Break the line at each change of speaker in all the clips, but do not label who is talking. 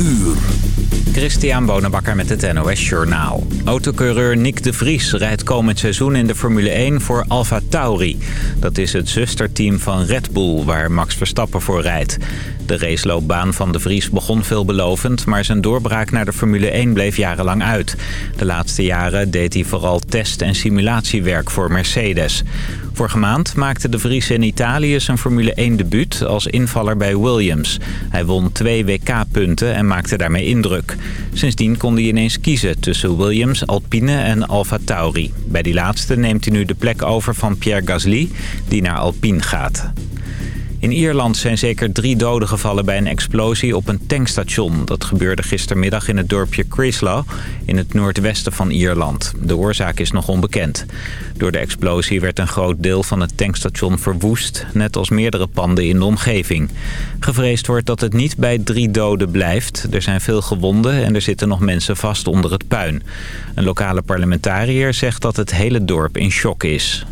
uur.
Christian Bonenbakker met het NOS Journaal. Autocoureur Nick de Vries rijdt komend seizoen in de Formule 1 voor Alfa Tauri. Dat is het zusterteam van Red Bull, waar Max Verstappen voor rijdt. De raceloopbaan van de Vries begon veelbelovend... maar zijn doorbraak naar de Formule 1 bleef jarenlang uit. De laatste jaren deed hij vooral test- en simulatiewerk voor Mercedes. Vorige maand maakte de Vries in Italië zijn Formule 1 debuut als invaller bij Williams. Hij won twee WK-punten en maakte daarmee indruk. Sindsdien kon hij ineens kiezen tussen Williams, Alpine en Alfa Tauri. Bij die laatste neemt hij nu de plek over van Pierre Gasly, die naar Alpine gaat. In Ierland zijn zeker drie doden gevallen bij een explosie op een tankstation. Dat gebeurde gistermiddag in het dorpje Crislaw in het noordwesten van Ierland. De oorzaak is nog onbekend. Door de explosie werd een groot deel van het tankstation verwoest... net als meerdere panden in de omgeving. Gevreesd wordt dat het niet bij drie doden blijft. Er zijn veel gewonden en er zitten nog mensen vast onder het puin. Een lokale parlementariër zegt dat het hele dorp in shock is.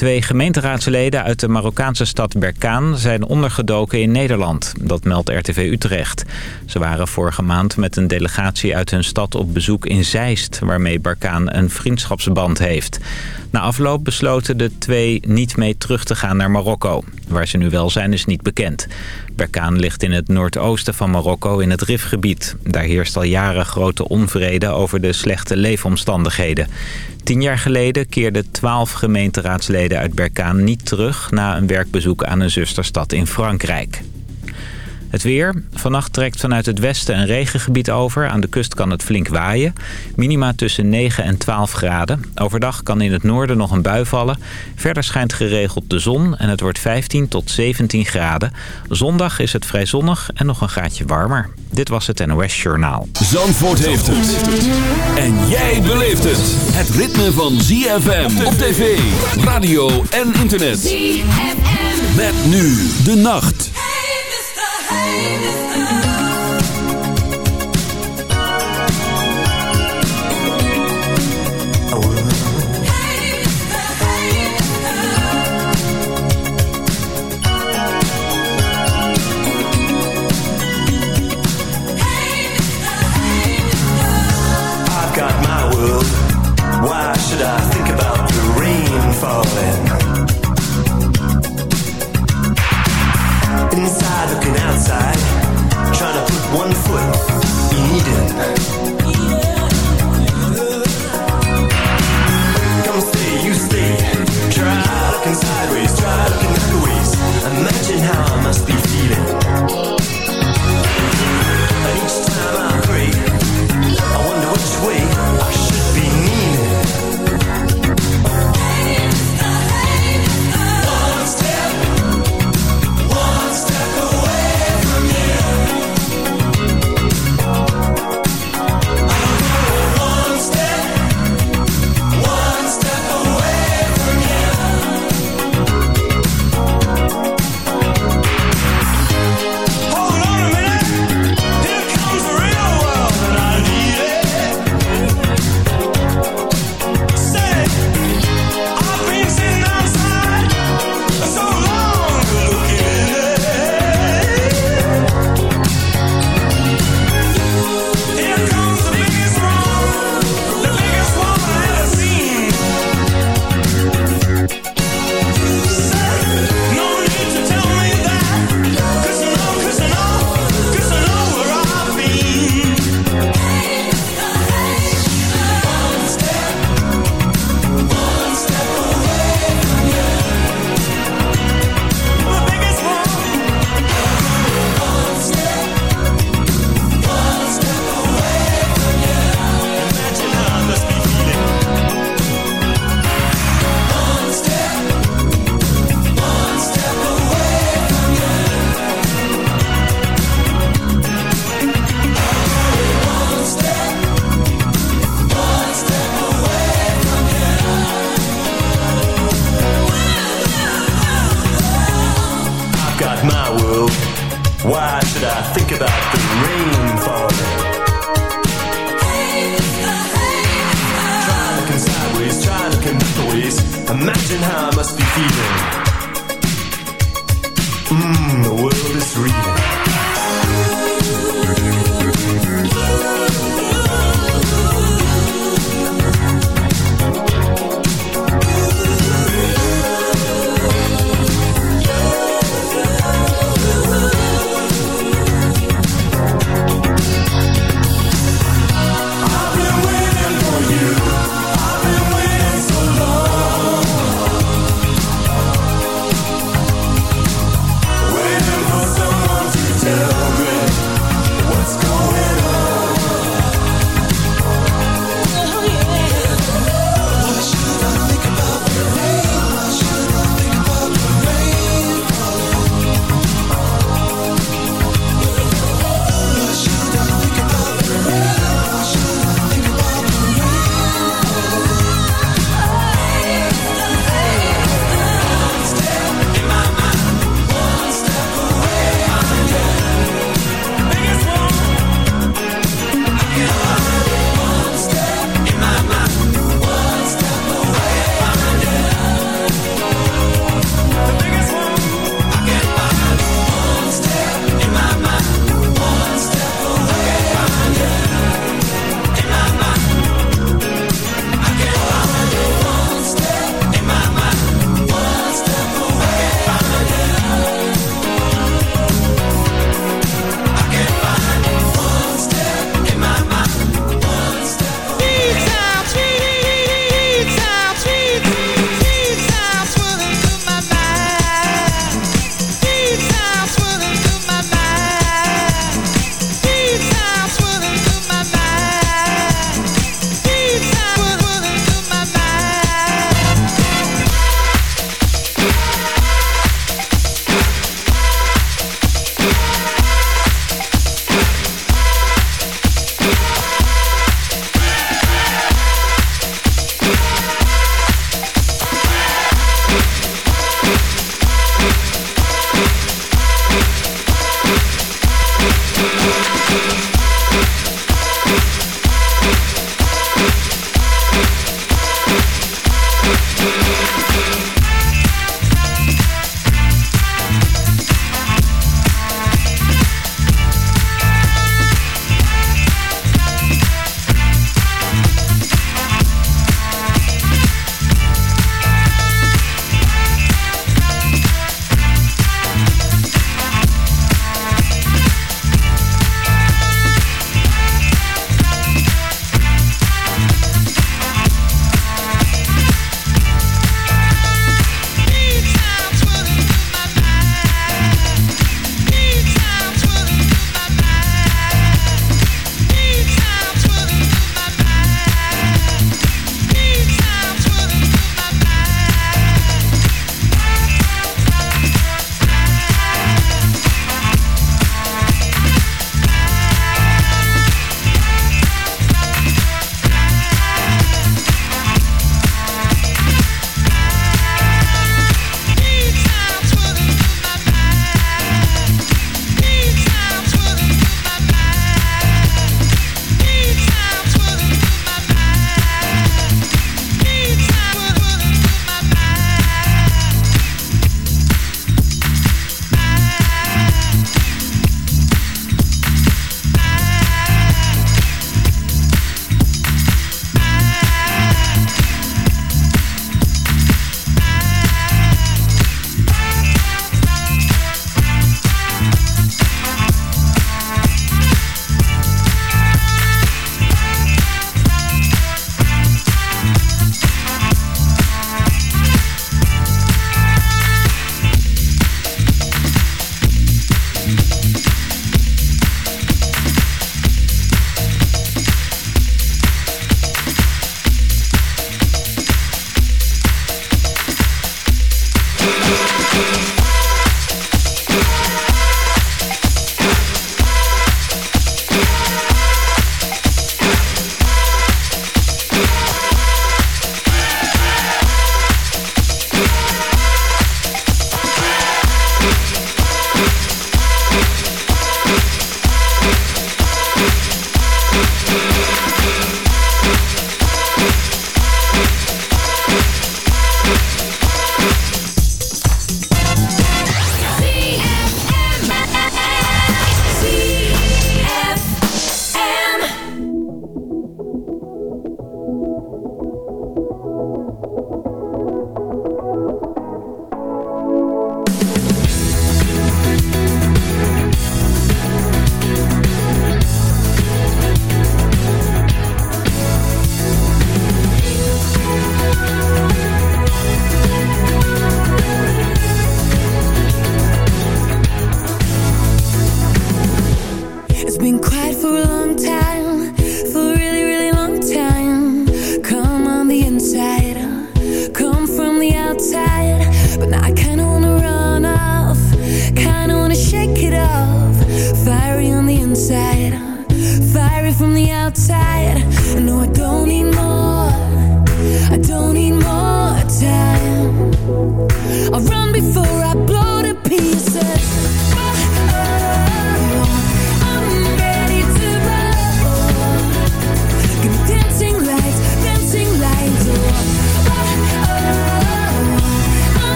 Twee gemeenteraadsleden uit de Marokkaanse stad Berkaan zijn ondergedoken in Nederland. Dat meldt RTV Utrecht. Ze waren vorige maand met een delegatie uit hun stad op bezoek in Zeist... waarmee Berkaan een vriendschapsband heeft. Na afloop besloten de twee niet mee terug te gaan naar Marokko. Waar ze nu wel zijn is niet bekend. Berkaan ligt in het noordoosten van Marokko in het Rifgebied. Daar heerst al jaren grote onvrede over de slechte leefomstandigheden. Tien jaar geleden keerden twaalf gemeenteraadsleden uit Berkaan niet terug... na een werkbezoek aan een zusterstad in Frankrijk. Het weer. Vannacht trekt vanuit het westen een regengebied over. Aan de kust kan het flink waaien. Minima tussen 9 en 12 graden. Overdag kan in het noorden nog een bui vallen. Verder schijnt geregeld de zon en het wordt 15 tot 17 graden. Zondag is het vrij zonnig en nog een graadje warmer. Dit was het NOS Journaal.
Zandvoort heeft het. En jij beleeft het. Het ritme van ZFM op tv, radio en internet. ZFM. Met nu de nacht.
Why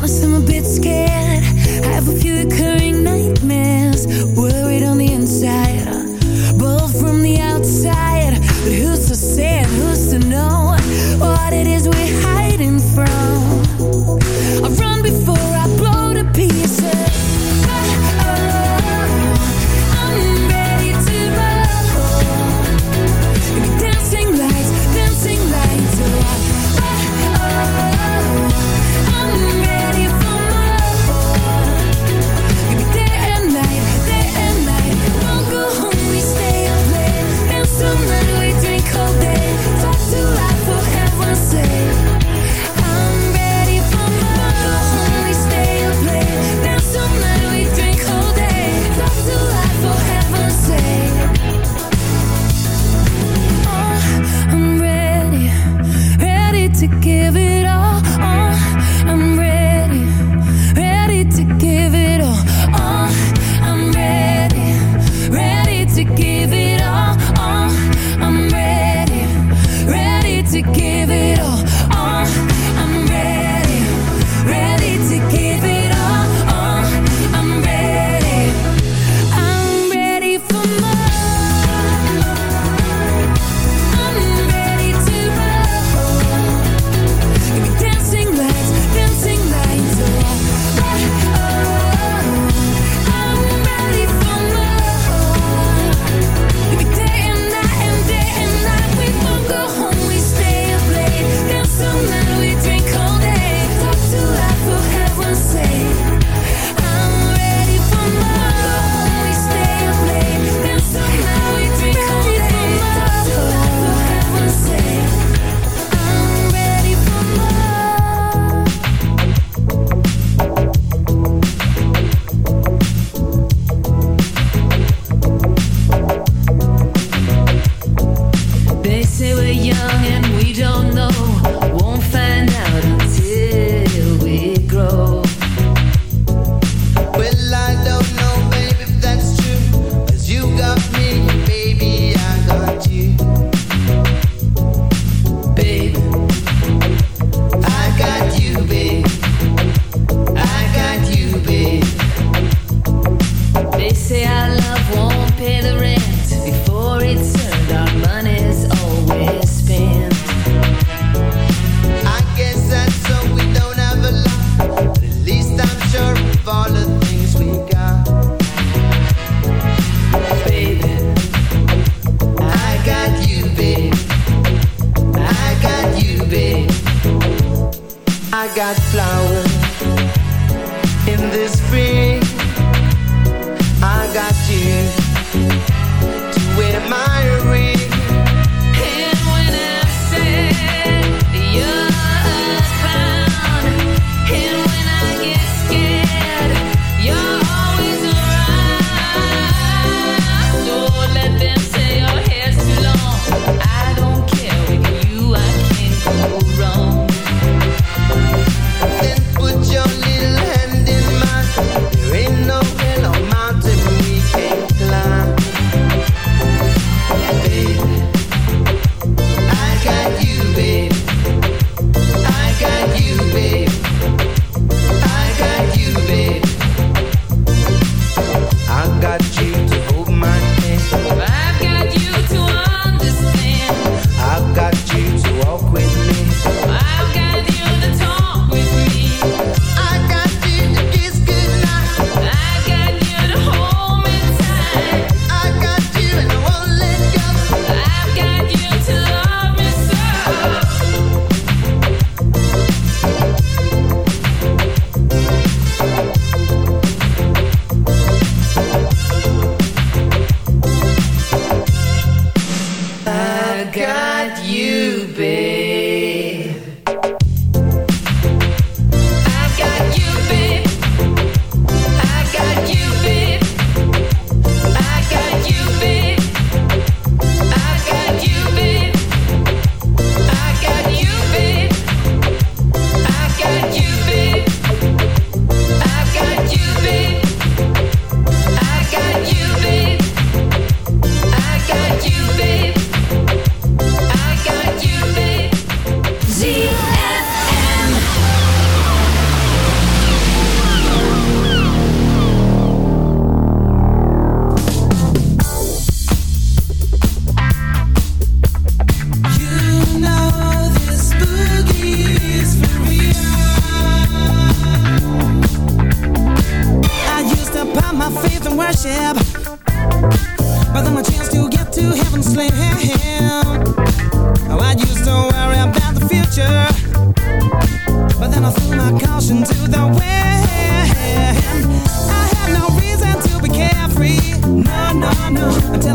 Honest, I'm a bit scared. I have a few recurring nightmares. Worried on the inside, bold from the outside. But who's to say who's to know what it is we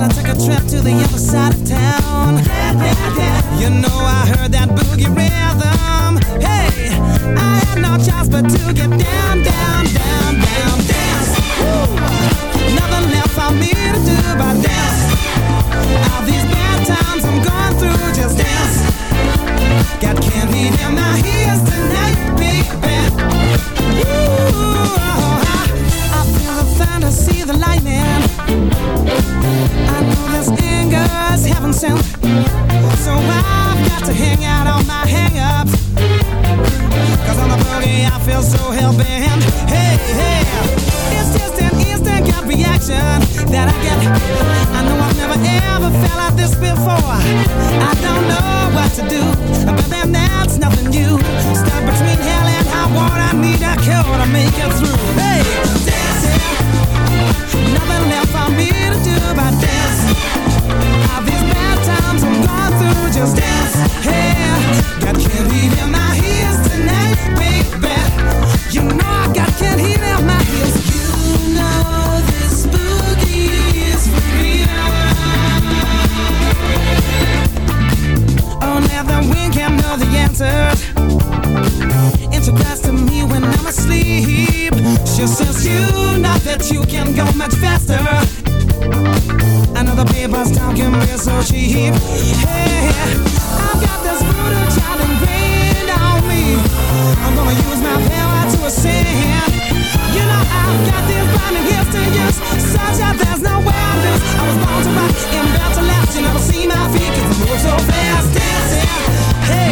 I
took a trip to the other side of town. You know I heard that boogie rhythm. Hey, I had no choice but to get down, down, down, down, dance. Woo. Nothing left for me to do but dance. All these bad times I'm going through, just dance. Got candy in my ears tonight, baby. Ooh, I feel the thunder, see the lightning. I know this anger's heaven sent. So I've got to hang out on my hang-ups. Cause on the boogie I feel so hell-bent. Hey, hey, it's just an instant gut reaction that I get. I know I've never ever felt like this before. I don't know what to do, but then that's nothing new. Stuck between hell and high water, I need a cure to make it through. Hey, dancing, nothing left for me to do but dance. All these bad times I'm going through, just dance. Hey, got candy in my ears tonight, baby. You know I got candy in my ears. You know this boogie is for. Now the wind can know the answers. Introduced to me when I'm asleep. She says you know that you can go much faster. Another paper's talking me so cheap. Hey, I've got this voodoo child ingrained on me. I'm gonna use my power to ascend. You know I've got these blinding gifts to use, such that there's no way I lose. I was born to rock and built to last. You never see my feet 'cause I move so fast, dancing. Hey,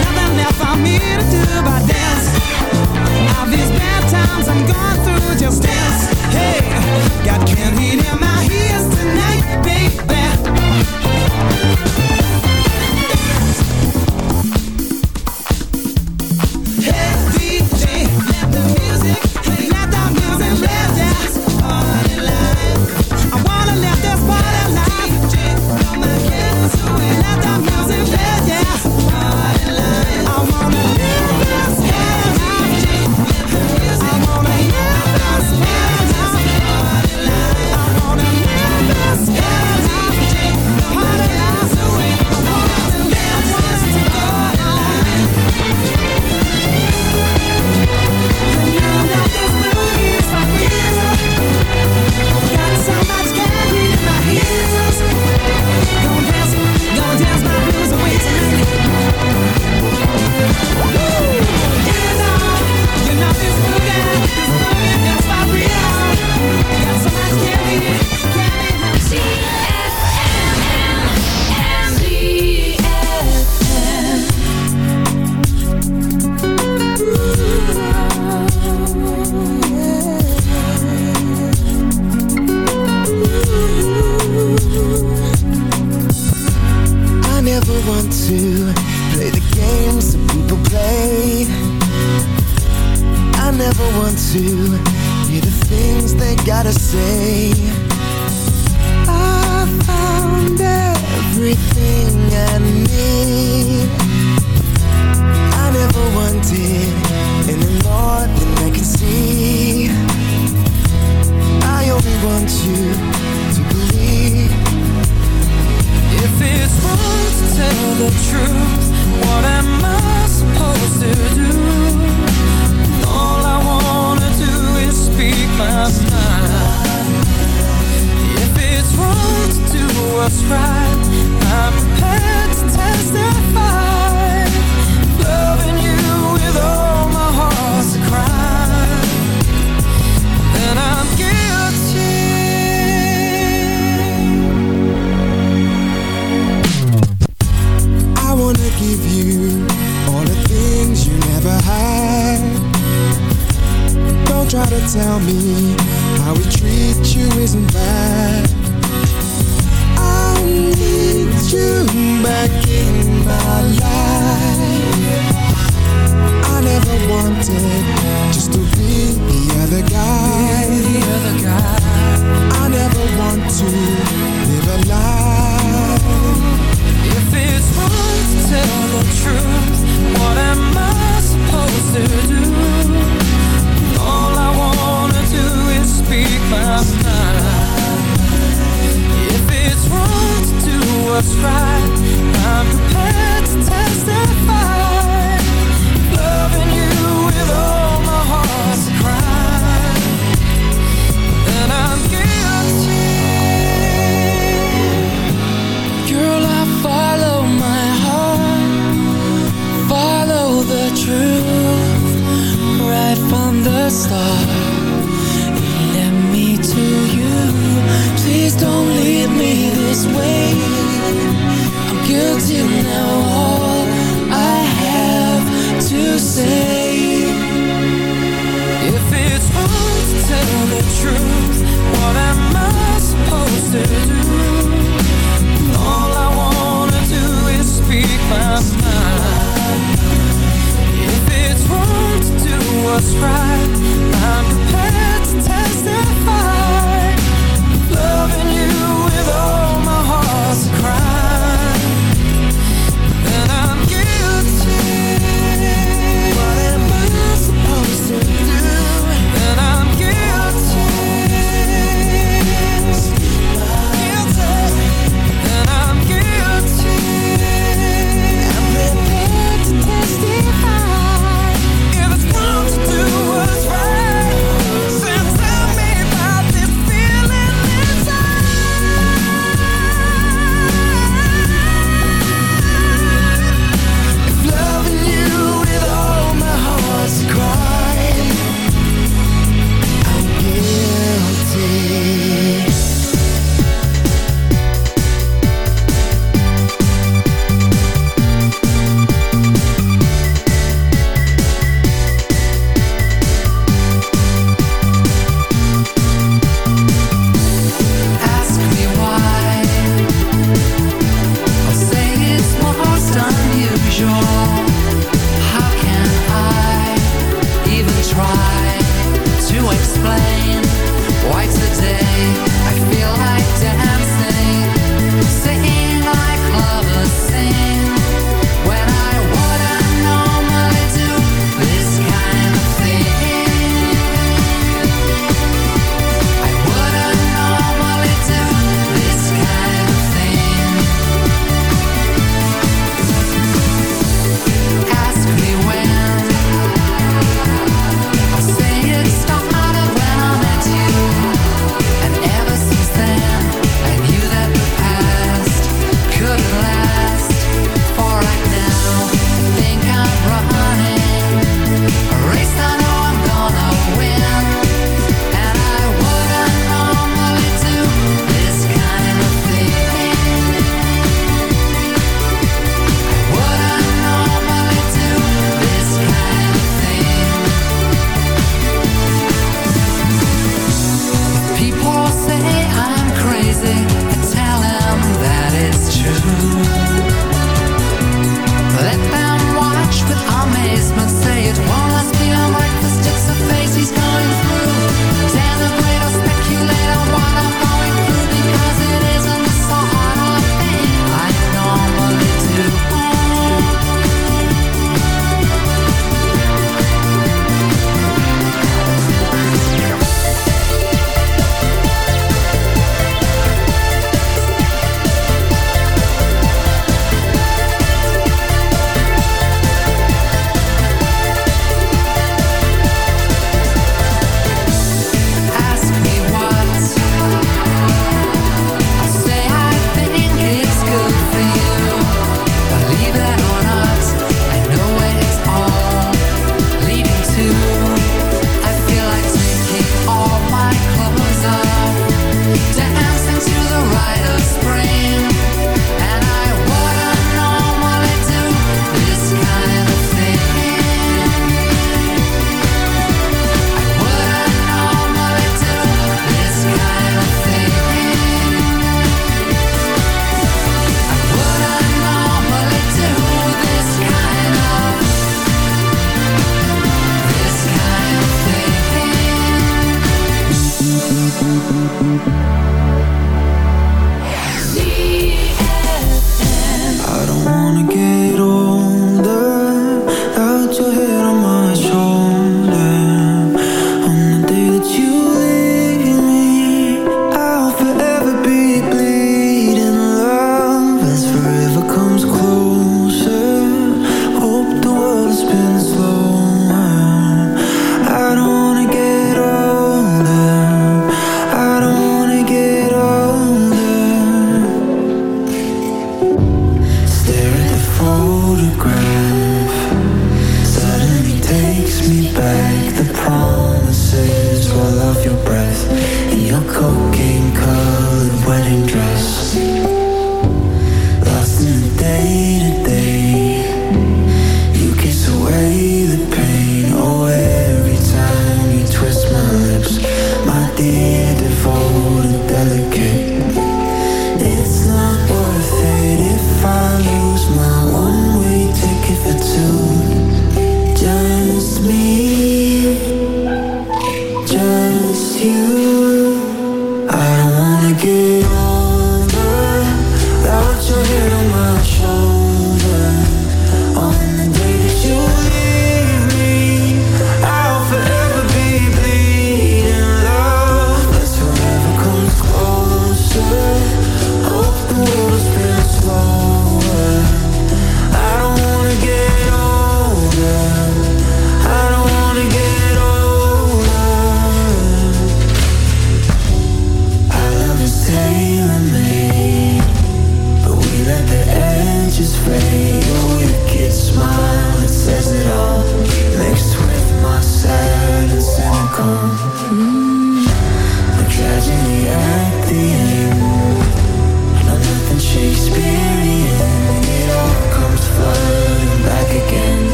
nothing left for me to do but dance.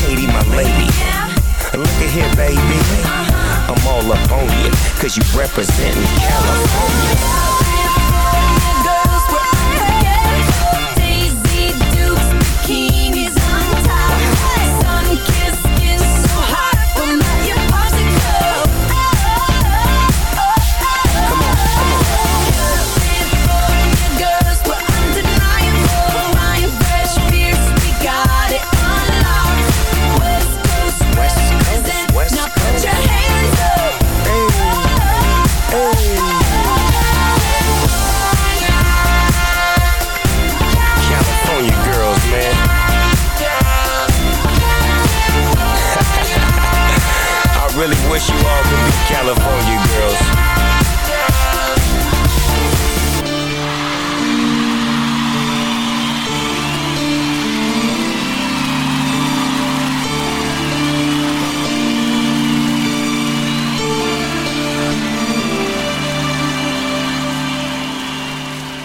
Katie, my lady. Look at here, baby. I'm all up on you, cause you representing California. Really wish you all could be California girls.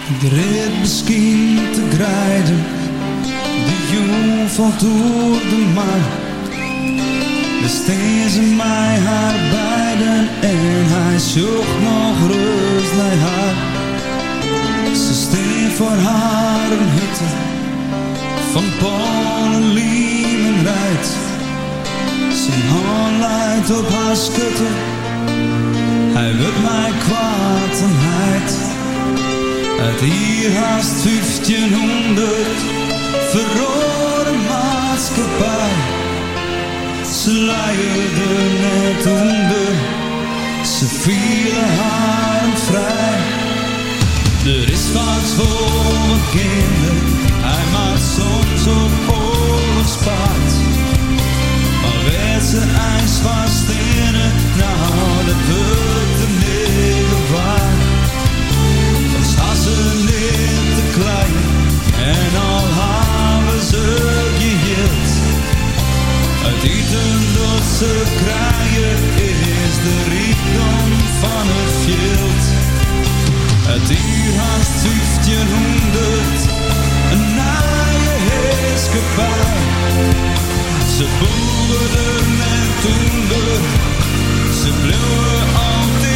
Ik reed misschien te grijden, de jong valt door de maan. Besteed ze mij haar beiden en hij zocht nog rust naar haar. Ze steen voor haar een hutte van Polen, Liemen rijdt. Zijn hand leidt op haar schutte, hij wil mij kwaad en heid. Uit hier haast 1500 verrode maatschappij. Ze leierden net onder, ze vielen haar vrij. Er is vaak voor een kinder, hij maakt soms op oorlogspaard. Maar werd ze ijs vast in het, nou dat wordt de negen waard. Was hassen niet te klein en al hebben ze geheeld. Het eten ze krijgen is de rijkdom van het veld. Het uur haast 1500, een naaie heerskepaar. Ze boerden en toender, ze bleven altijd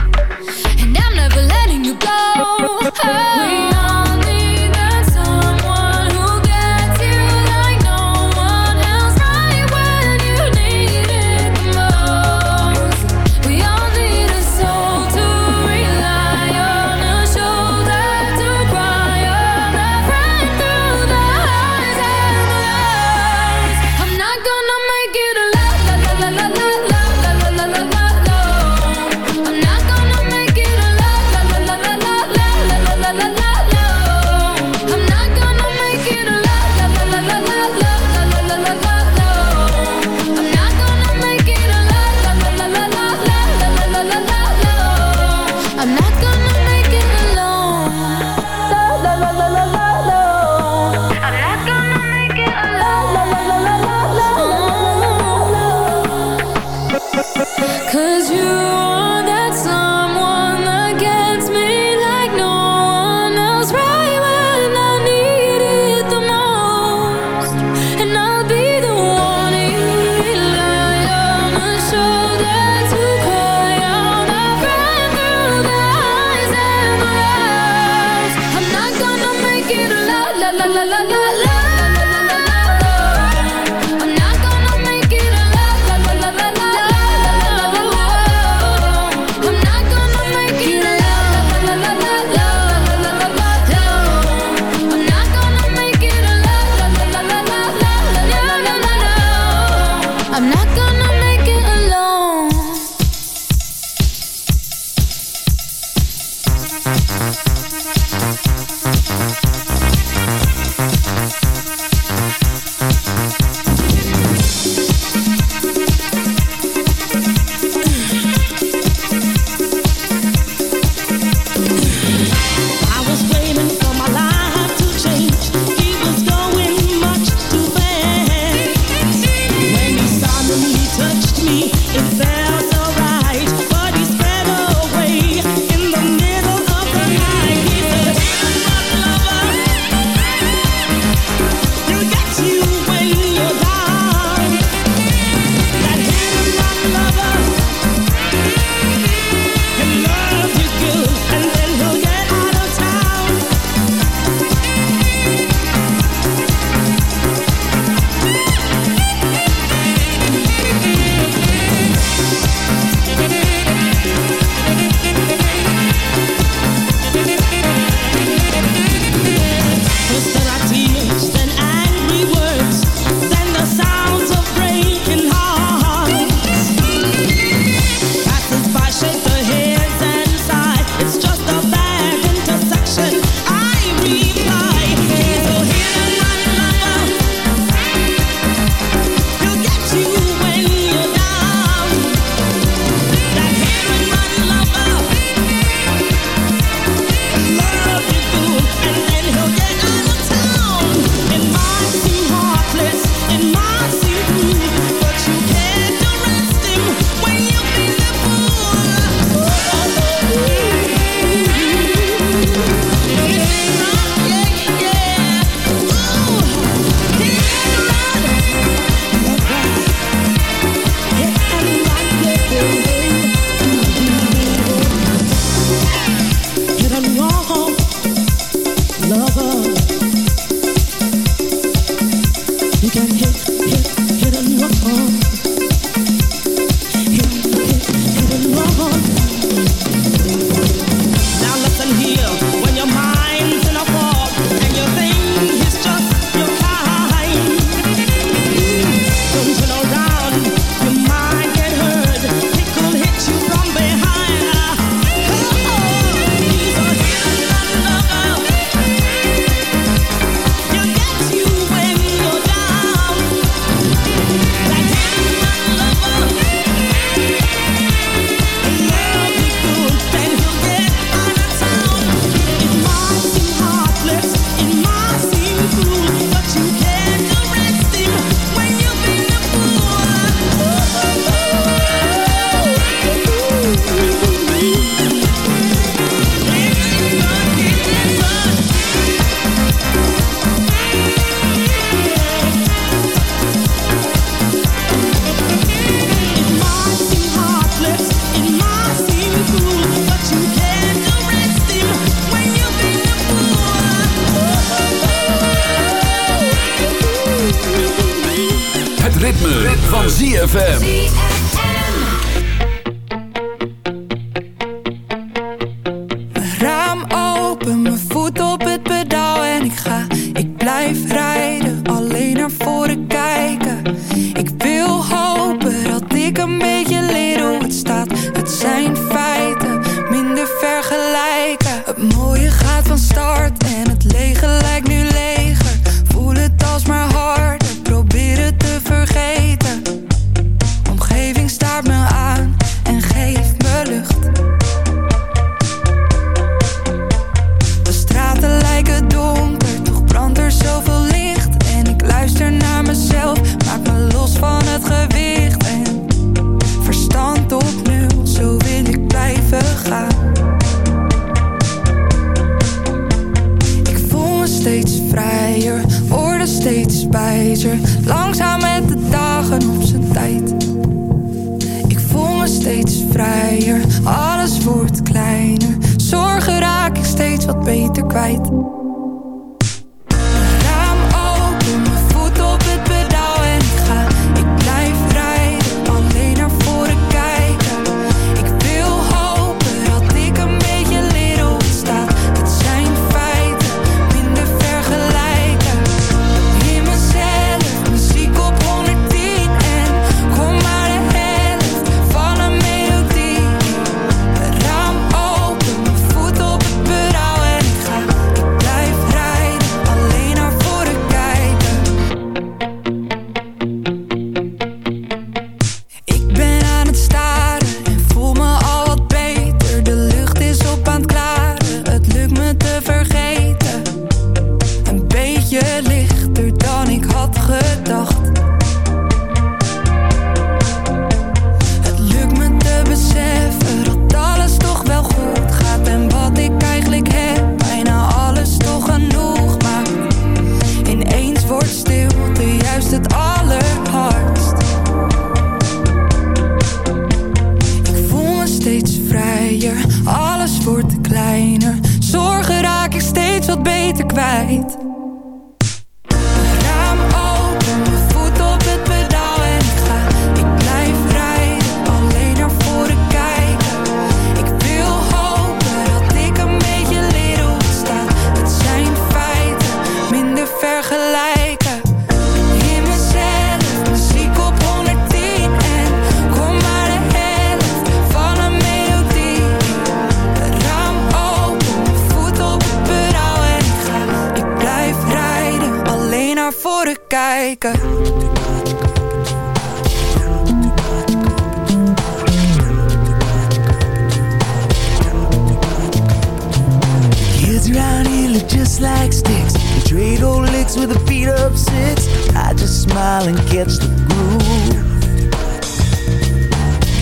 like
sticks. The trade old licks with a beat of six. I just smile and catch the groove.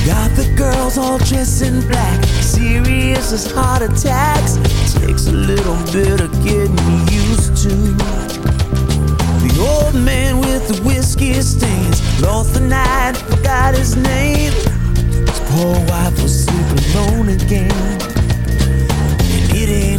Got the girls all dressed in black, serious as heart attacks. Takes a little bit of getting used to. The old man with the whiskey stains lost the night, forgot his name. His poor wife was sleeping alone again, and it ain't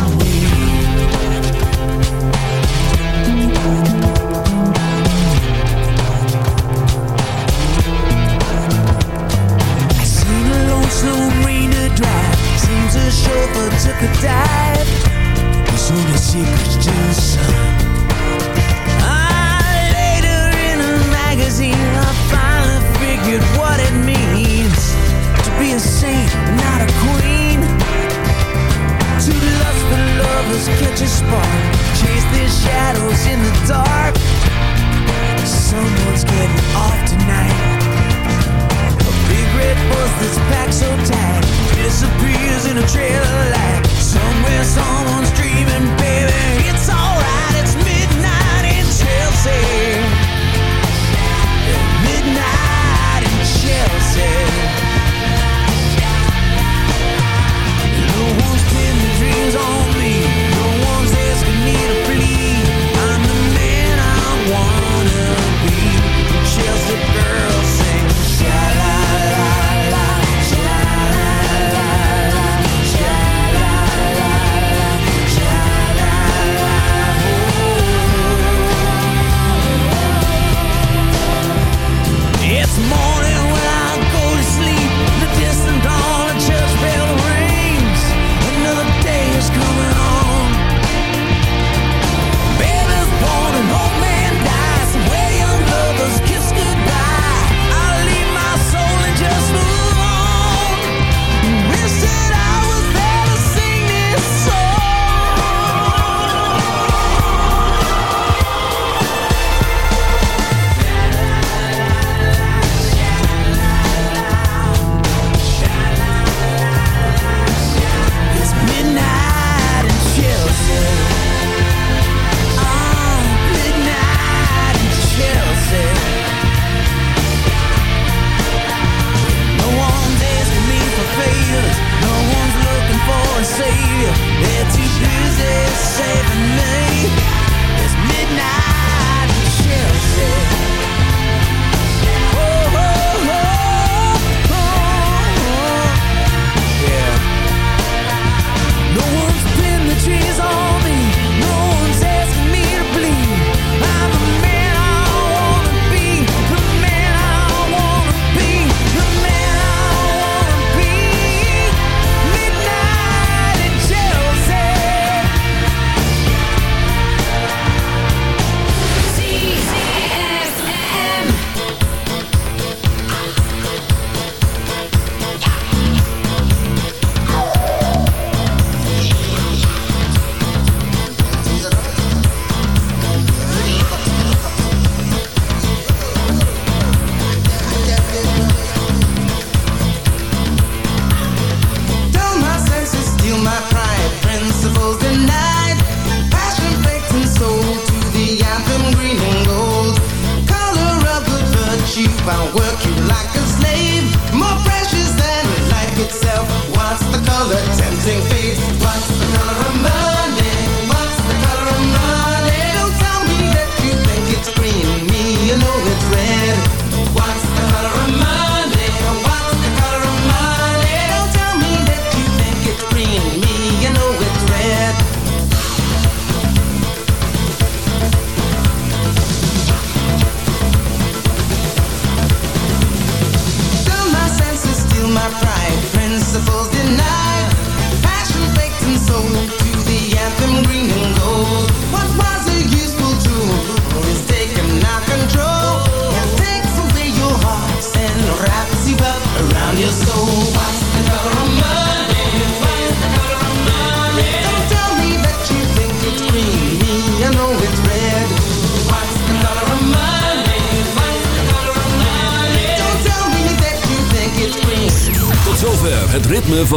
river took a dive was only secrets to the sun. Ah, later in a magazine, I finally figured what it means to be a saint, not a queen. Two lustful lovers catch a spark, chase their shadows in the dark. Someone's getting off red bus that's packed so tight disappears in a trail of light. Somewhere someone's dreaming, baby. It's alright, it's midnight in Chelsea. Midnight in Chelsea.